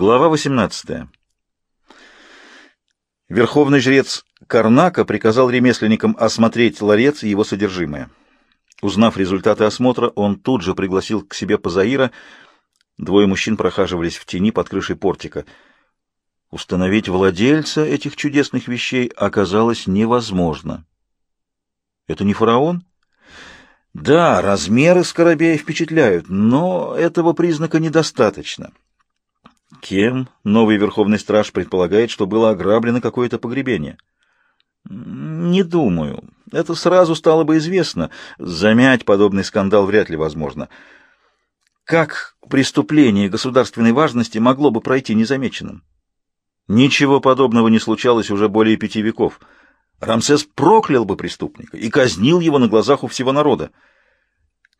Глава 18. Верховный жрец Карнака приказал ремесленникам осмотреть ларец и его содержимое. Узнав результаты осмотра, он тут же пригласил к себе Пазаира. Двое мужчин прохаживались в тени под крышей портика. Установить владельца этих чудесных вещей оказалось невозможно. Это не фараон? Да, размеры скоробея впечатляют, но этого признака недостаточно. Кем новый верховный страж предполагает, что было ограблено какое-то погребение? Не думаю. Это сразу стало бы известно. Замять подобный скандал вряд ли возможно. Как преступление государственной важности могло бы пройти незамеченным? Ничего подобного не случалось уже более пяти веков. Рамсес проклял бы преступника и казнил его на глазах у всего народа.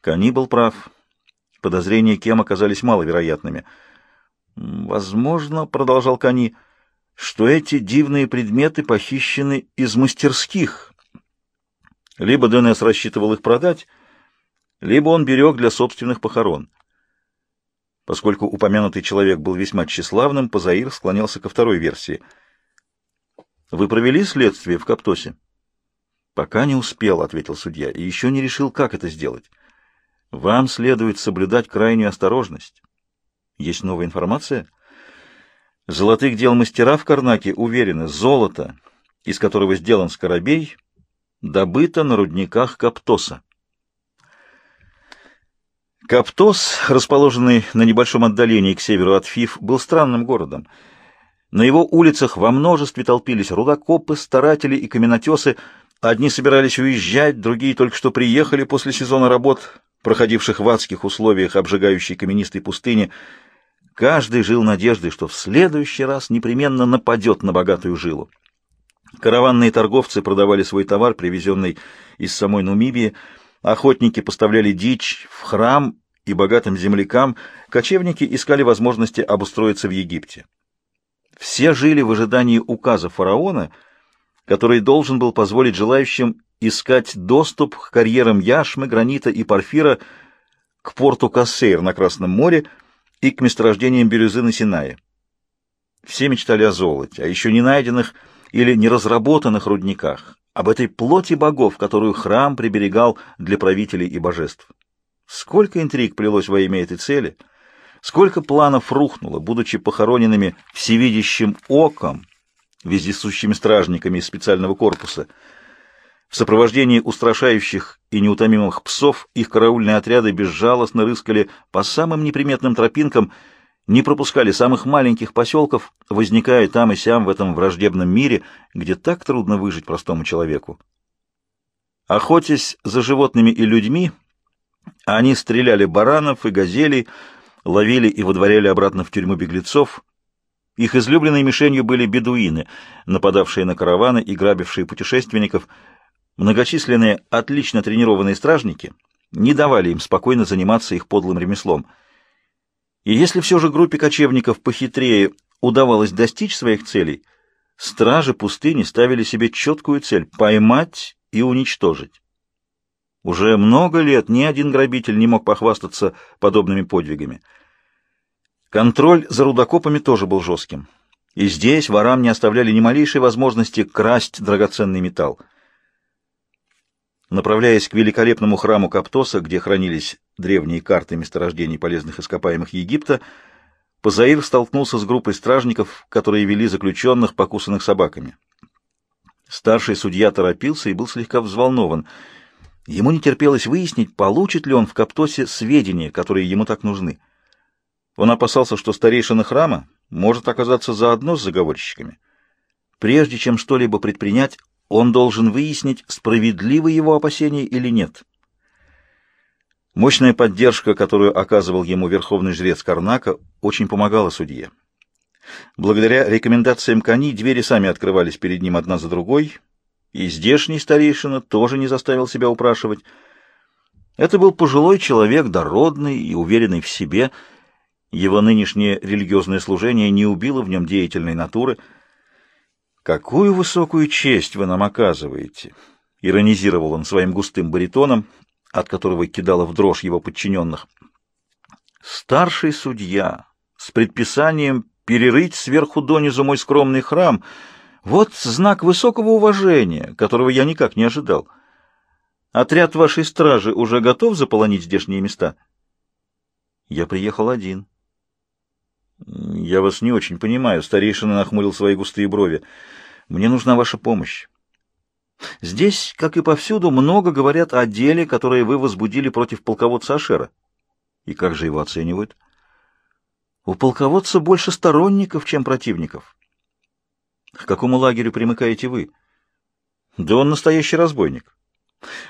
Кани был прав. Подозрения Кем оказались маловероятными — Возможно, продолжал Кани, что эти дивные предметы похищены из мастерских. Либо ДНС рассчитывал их продать, либо он берег для собственных похорон. Поскольку упомянутый человек был весьма тщеславным, Пазаир склонялся ко второй версии. «Вы провели следствие в Каптосе?» «Пока не успел», — ответил судья, — «и еще не решил, как это сделать. Вам следует соблюдать крайнюю осторожность». Есть новая информация? Золотых дел мастера в Карнаке уверены, золото, из которого сделан скоробей, добыто на рудниках Каптоса. Каптос, расположенный на небольшом отдалении к северу от Фиф, был странным городом. На его улицах во множестве толпились рудокопы, старатели и каменотесы. Одни собирались уезжать, другие только что приехали после сезона работ, проходивших в адских условиях обжигающей каменистой пустыни, Каждый жил надеждой, что в следующий раз непременно нападет на богатую жилу. Караванные торговцы продавали свой товар, привезенный из самой Нумибии, охотники поставляли дичь в храм и богатым землякам, кочевники искали возможности обустроиться в Египте. Все жили в ожидании указа фараона, который должен был позволить желающим искать доступ к карьерам яшмы, гранита и порфира к порту Кассейр на Красном море, и к месторождениям бирюзы на Синае. Все мечтали о золоте, о еще не найденных или не разработанных рудниках, об этой плоти богов, которую храм приберегал для правителей и божеств. Сколько интриг плелось во имя этой цели, сколько планов рухнуло, будучи похороненными всевидящим оком, вездесущими стражниками из специального корпуса — в сопровождении устрашающих и неутомимых псов их караульные отряды безжалостно рыскали по самым неприметным тропинкам, не пропускали самых маленьких поселков, возникая там и сям в этом враждебном мире, где так трудно выжить простому человеку. Охотясь за животными и людьми, они стреляли баранов и газелей, ловили и выдворяли обратно в тюрьму беглецов. Их излюбленной мишенью были бедуины, нападавшие на караваны и грабившие путешественников – Многочисленные, отлично тренированные стражники не давали им спокойно заниматься их подлым ремеслом. И если все же группе кочевников похитрее удавалось достичь своих целей, стражи пустыни ставили себе четкую цель — поймать и уничтожить. Уже много лет ни один грабитель не мог похвастаться подобными подвигами. Контроль за рудокопами тоже был жестким. И здесь ворам не оставляли ни малейшей возможности красть драгоценный металл. Направляясь к великолепному храму Каптоса, где хранились древние карты месторождений полезных ископаемых Египта, Пазаир столкнулся с группой стражников, которые вели заключенных, покусанных собаками. Старший судья торопился и был слегка взволнован. Ему не терпелось выяснить, получит ли он в Каптосе сведения, которые ему так нужны. Он опасался, что старейшина храма может оказаться заодно с заговорщиками. Прежде чем что-либо предпринять, он должен выяснить, справедливы его опасения или нет. Мощная поддержка, которую оказывал ему верховный жрец Карнака, очень помогала судье. Благодаря рекомендациям Кани двери сами открывались перед ним одна за другой, и здешний старейшина тоже не заставил себя упрашивать. Это был пожилой человек, дородный и уверенный в себе. Его нынешнее религиозное служение не убило в нем деятельной натуры — «Какую высокую честь вы нам оказываете!» — иронизировал он своим густым баритоном, от которого кидало в дрожь его подчиненных. «Старший судья с предписанием перерыть сверху донизу мой скромный храм. Вот знак высокого уважения, которого я никак не ожидал. Отряд вашей стражи уже готов заполонить здешние места? Я приехал один. Я вас не очень понимаю, старейшина нахмурил свои густые брови. Мне нужна ваша помощь. Здесь, как и повсюду, много говорят о деле, которое вы возбудили против полководца Ашера. И как же его оценивают? У полководца больше сторонников, чем противников. К какому лагерю примыкаете вы? Да он настоящий разбойник.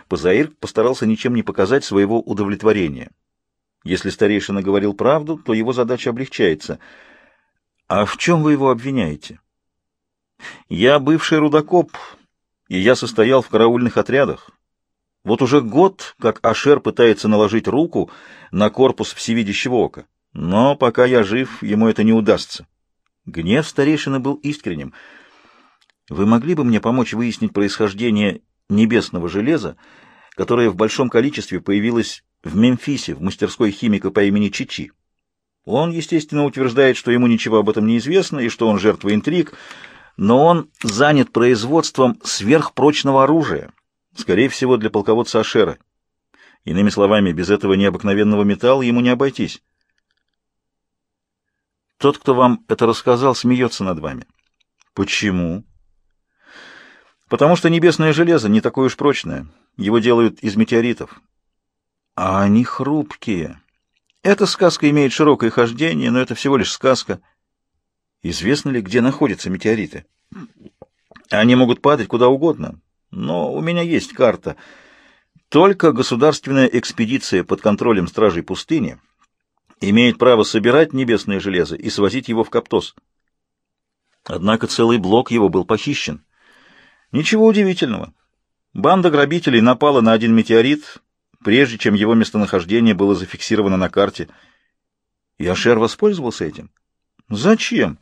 Пазаир постарался ничем не показать своего удовлетворения. Если старейшина говорил правду, то его задача облегчается. А в чем вы его обвиняете? Я бывший рудокоп, и я состоял в караульных отрядах. Вот уже год, как Ашер пытается наложить руку на корпус всевидящего ока. Но пока я жив, ему это не удастся. Гнев старейшины был искренним. Вы могли бы мне помочь выяснить происхождение небесного железа, которое в большом количестве появилось в Мемфисе, в мастерской химика по имени Чичи? Он, естественно, утверждает, что ему ничего об этом не известно и что он жертва интриг, но он занят производством сверхпрочного оружия, скорее всего, для полководца Ашера. Иными словами, без этого необыкновенного металла ему не обойтись. Тот, кто вам это рассказал, смеется над вами. Почему? Потому что небесное железо не такое уж прочное. Его делают из метеоритов. А они хрупкие. Эта сказка имеет широкое хождение, но это всего лишь сказка. Известно ли, где находятся метеориты? Они могут падать куда угодно, но у меня есть карта. Только государственная экспедиция под контролем стражей пустыни — имеет право собирать небесное железо и свозить его в Каптос. Однако целый блок его был похищен. Ничего удивительного. Банда грабителей напала на один метеорит, прежде чем его местонахождение было зафиксировано на карте. И Ашер воспользовался этим. Зачем?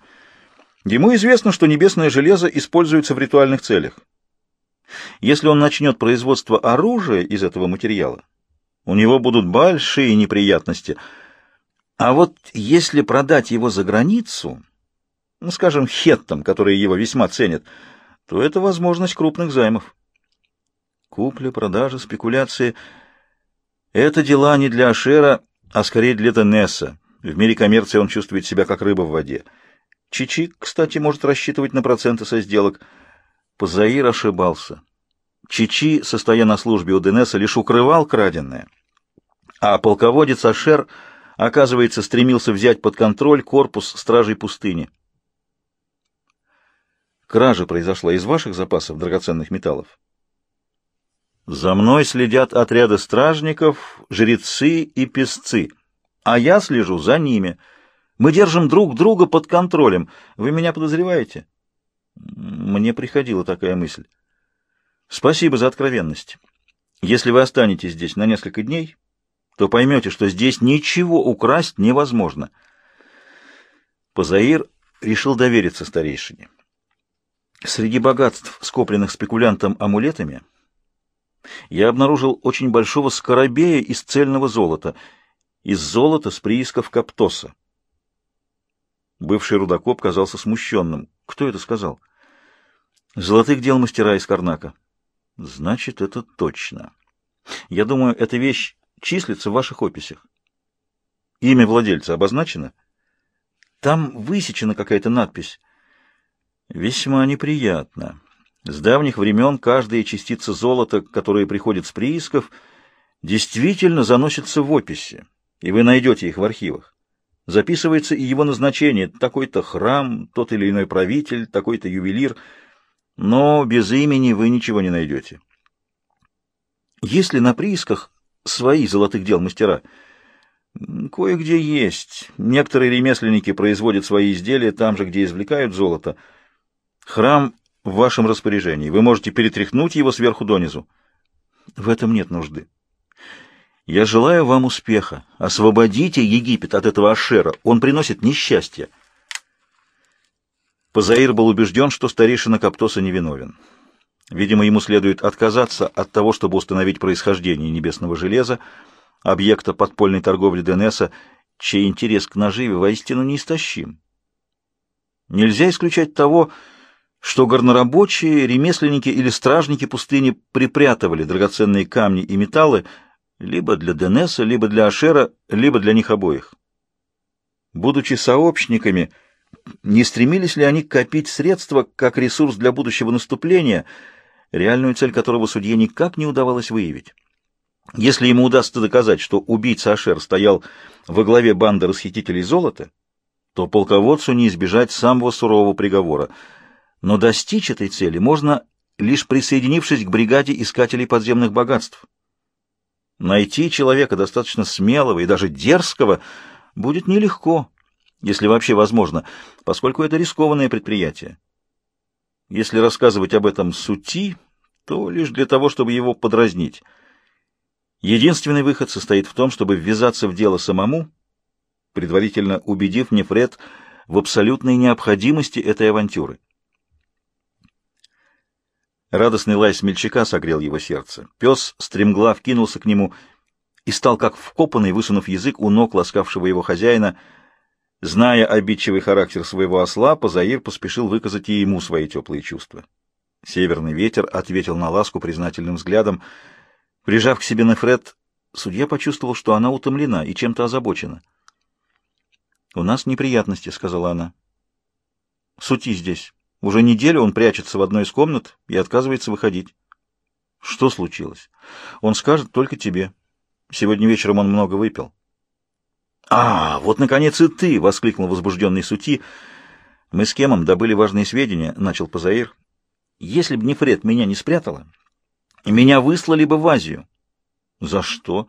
Ему известно, что небесное железо используется в ритуальных целях. Если он начнет производство оружия из этого материала, у него будут большие неприятности — а вот если продать его за границу, ну, скажем, хеттам, которые его весьма ценят, то это возможность крупных займов. Купля, продажа, спекуляции — это дела не для Ашера, а скорее для Тенесса. В мире коммерции он чувствует себя как рыба в воде. Чичик, кстати, может рассчитывать на проценты со сделок. Позаир ошибался. Чичи, состоя на службе у Денеса, лишь укрывал краденое, а полководец Ашер — оказывается, стремился взять под контроль корпус стражей пустыни. Кража произошла из ваших запасов драгоценных металлов? За мной следят отряды стражников, жрецы и песцы, а я слежу за ними. Мы держим друг друга под контролем. Вы меня подозреваете? Мне приходила такая мысль. Спасибо за откровенность. Если вы останетесь здесь на несколько дней, то поймете, что здесь ничего украсть невозможно. Позаир решил довериться старейшине. Среди богатств, скопленных спекулянтом амулетами, я обнаружил очень большого скоробея из цельного золота, из золота с приисков Каптоса. Бывший рудокоп казался смущенным. Кто это сказал? Золотых дел мастера из Карнака. Значит, это точно. Я думаю, эта вещь числится в ваших описях. Имя владельца обозначено? Там высечена какая-то надпись. Весьма неприятно. С давних времен каждая частица золота, которая приходит с приисков, действительно заносится в описи, и вы найдете их в архивах. Записывается и его назначение, такой-то храм, тот или иной правитель, такой-то ювелир, но без имени вы ничего не найдете. Если на приисках свои золотых дел мастера. Кое-где есть. Некоторые ремесленники производят свои изделия там же, где извлекают золото. Храм в вашем распоряжении. Вы можете перетряхнуть его сверху донизу. В этом нет нужды. Я желаю вам успеха. Освободите Египет от этого Ашера. Он приносит несчастье. Позаир был убежден, что старейшина Каптоса невиновен. Видимо, ему следует отказаться от того, чтобы установить происхождение небесного железа, объекта подпольной торговли Денеса, чей интерес к наживе воистину неистощим. Нельзя исключать того, что горнорабочие, ремесленники или стражники пустыни припрятывали драгоценные камни и металлы либо для Денеса, либо для Ашера, либо для них обоих. Будучи сообщниками, не стремились ли они копить средства как ресурс для будущего наступления, реальную цель которого судье никак не удавалось выявить? Если ему удастся доказать, что убийца Ашер стоял во главе банды расхитителей золота, то полководцу не избежать самого сурового приговора. Но достичь этой цели можно, лишь присоединившись к бригаде искателей подземных богатств. Найти человека достаточно смелого и даже дерзкого будет нелегко, если вообще возможно, поскольку это рискованное предприятие. Если рассказывать об этом сути, то лишь для того, чтобы его подразнить – Единственный выход состоит в том, чтобы ввязаться в дело самому, предварительно убедив Нефред в абсолютной необходимости этой авантюры. Радостный лай смельчака согрел его сердце. Пес стремглав кинулся к нему и стал как вкопанный, высунув язык у ног ласкавшего его хозяина. Зная обидчивый характер своего осла, Позаир поспешил выказать и ему свои теплые чувства. Северный ветер ответил на ласку признательным взглядом — Прижав к себе Нефред, судья почувствовал, что она утомлена и чем-то озабочена. «У нас неприятности», — сказала она. «Сути здесь. Уже неделю он прячется в одной из комнат и отказывается выходить». «Что случилось?» «Он скажет только тебе. Сегодня вечером он много выпил». «А, вот, наконец, и ты!» — воскликнул возбужденный Сути. «Мы с Кемом добыли важные сведения», — начал Пазаир. «Если бы Нефред меня не спрятала, меня выслали бы в Азию. За что?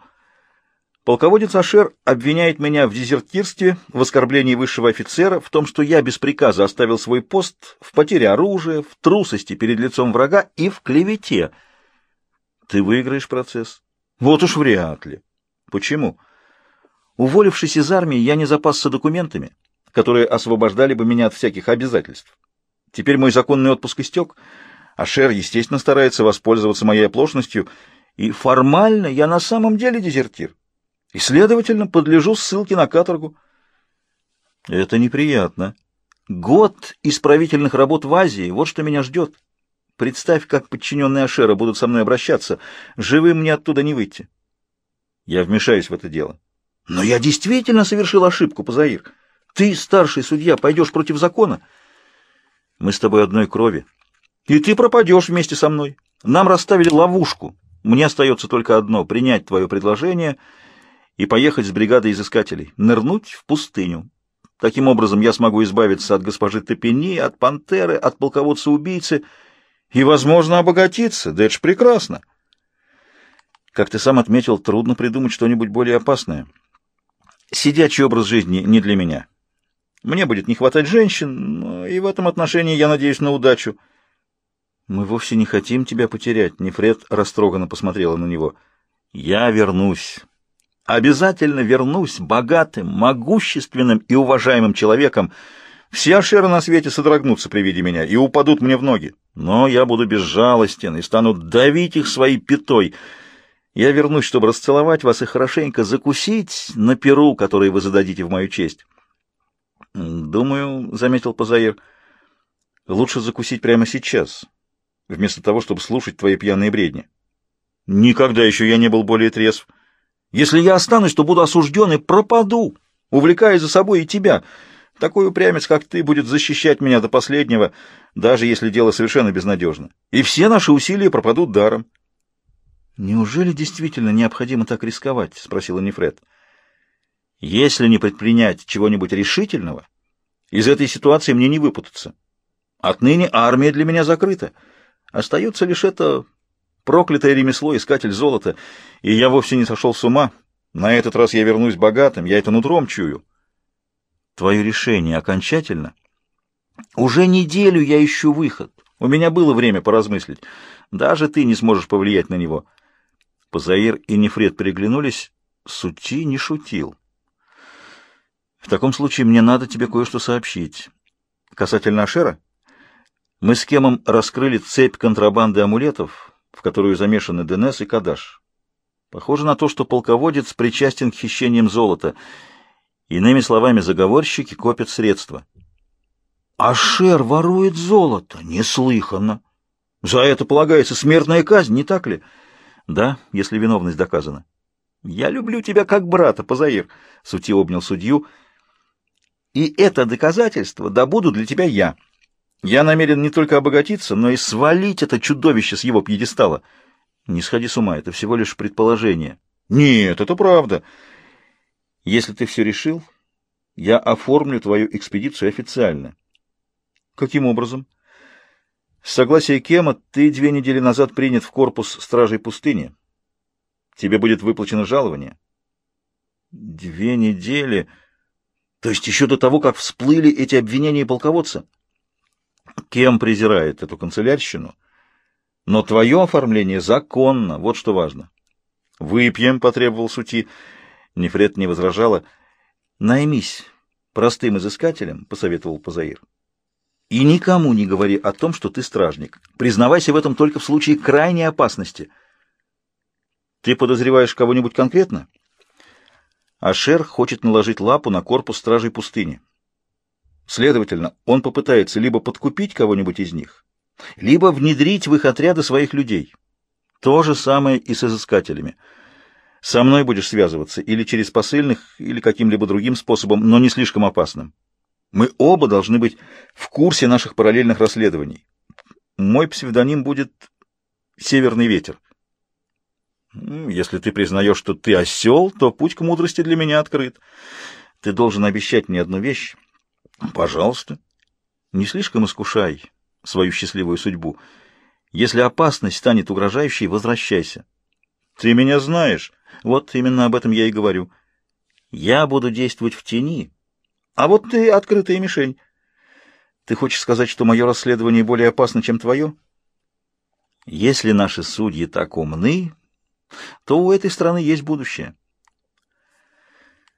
Полководец Ашер обвиняет меня в дезертирстве, в оскорблении высшего офицера, в том, что я без приказа оставил свой пост, в потере оружия, в трусости перед лицом врага и в клевете. Ты выиграешь процесс? Вот уж вряд ли. Почему? Уволившись из армии, я не запасся документами, которые освобождали бы меня от всяких обязательств. Теперь мой законный отпуск истек — Ашер, естественно, старается воспользоваться моей оплошностью, и формально я на самом деле дезертир. И, следовательно, подлежу ссылке на каторгу. Это неприятно. Год исправительных работ в Азии, вот что меня ждет. Представь, как подчиненные Ашера будут со мной обращаться. Живым мне оттуда не выйти. Я вмешаюсь в это дело. Но я действительно совершил ошибку, Пазаир. Ты, старший судья, пойдешь против закона. Мы с тобой одной крови. И ты пропадешь вместе со мной. Нам расставили ловушку. Мне остается только одно — принять твое предложение и поехать с бригадой изыскателей, нырнуть в пустыню. Таким образом я смогу избавиться от госпожи Топени, от пантеры, от полководца-убийцы и, возможно, обогатиться. Да это ж прекрасно. Как ты сам отметил, трудно придумать что-нибудь более опасное. Сидячий образ жизни не для меня. Мне будет не хватать женщин, и в этом отношении я надеюсь на удачу. «Мы вовсе не хотим тебя потерять», — Нефред растроганно посмотрела на него. «Я вернусь. Обязательно вернусь богатым, могущественным и уважаемым человеком. Все ашеры на свете содрогнутся при виде меня и упадут мне в ноги. Но я буду безжалостен и стану давить их своей пятой. Я вернусь, чтобы расцеловать вас и хорошенько закусить на перу, который вы зададите в мою честь». «Думаю», — заметил Пазаир, — «лучше закусить прямо сейчас» вместо того, чтобы слушать твои пьяные бредни. Никогда еще я не был более трезв. Если я останусь, то буду осужден и пропаду, увлекая за собой и тебя. Такой упрямец, как ты, будет защищать меня до последнего, даже если дело совершенно безнадежно. И все наши усилия пропадут даром. «Неужели действительно необходимо так рисковать?» — спросила Нефред. «Если не предпринять чего-нибудь решительного, из этой ситуации мне не выпутаться. Отныне армия для меня закрыта». Остается лишь это проклятое ремесло искатель золота, и я вовсе не сошел с ума. На этот раз я вернусь богатым, я это нутром чую. Твое решение окончательно? Уже неделю я ищу выход. У меня было время поразмыслить. Даже ты не сможешь повлиять на него. Позаир и Нефред переглянулись. Сути не шутил. В таком случае мне надо тебе кое-что сообщить. Касательно Ашера? Мы с Кемом раскрыли цепь контрабанды амулетов, в которую замешаны Денес и Кадаш. Похоже на то, что полководец причастен к хищениям золота. Иными словами, заговорщики копят средства. А Шер ворует золото. Неслыханно. За это полагается смертная казнь, не так ли? Да, если виновность доказана. Я люблю тебя как брата, Позаир. Сути обнял судью. И это доказательство добуду для тебя я. Я намерен не только обогатиться, но и свалить это чудовище с его пьедестала. Не сходи с ума, это всего лишь предположение. Нет, это правда. Если ты все решил, я оформлю твою экспедицию официально. Каким образом? С согласия Кема ты две недели назад принят в корпус стражей пустыни. Тебе будет выплачено жалование. Две недели... То есть еще до того, как всплыли эти обвинения полководца? Кем презирает эту канцелярщину? Но твое оформление законно, вот что важно. Выпьем, потребовал Сути. Нефред не возражала. Наймись простым изыскателем, посоветовал Позаир. И никому не говори о том, что ты стражник. Признавайся в этом только в случае крайней опасности. Ты подозреваешь кого-нибудь конкретно? Ашер хочет наложить лапу на корпус стражей пустыни. Следовательно, он попытается либо подкупить кого-нибудь из них, либо внедрить в их отряды своих людей. То же самое и с изыскателями. Со мной будешь связываться или через посыльных, или каким-либо другим способом, но не слишком опасным. Мы оба должны быть в курсе наших параллельных расследований. Мой псевдоним будет «Северный ветер». Если ты признаешь, что ты осел, то путь к мудрости для меня открыт. Ты должен обещать мне одну вещь. Пожалуйста. Не слишком искушай свою счастливую судьбу. Если опасность станет угрожающей, возвращайся. Ты меня знаешь. Вот именно об этом я и говорю. Я буду действовать в тени, а вот ты открытая мишень. Ты хочешь сказать, что мое расследование более опасно, чем твое? Если наши судьи так умны, то у этой страны есть будущее.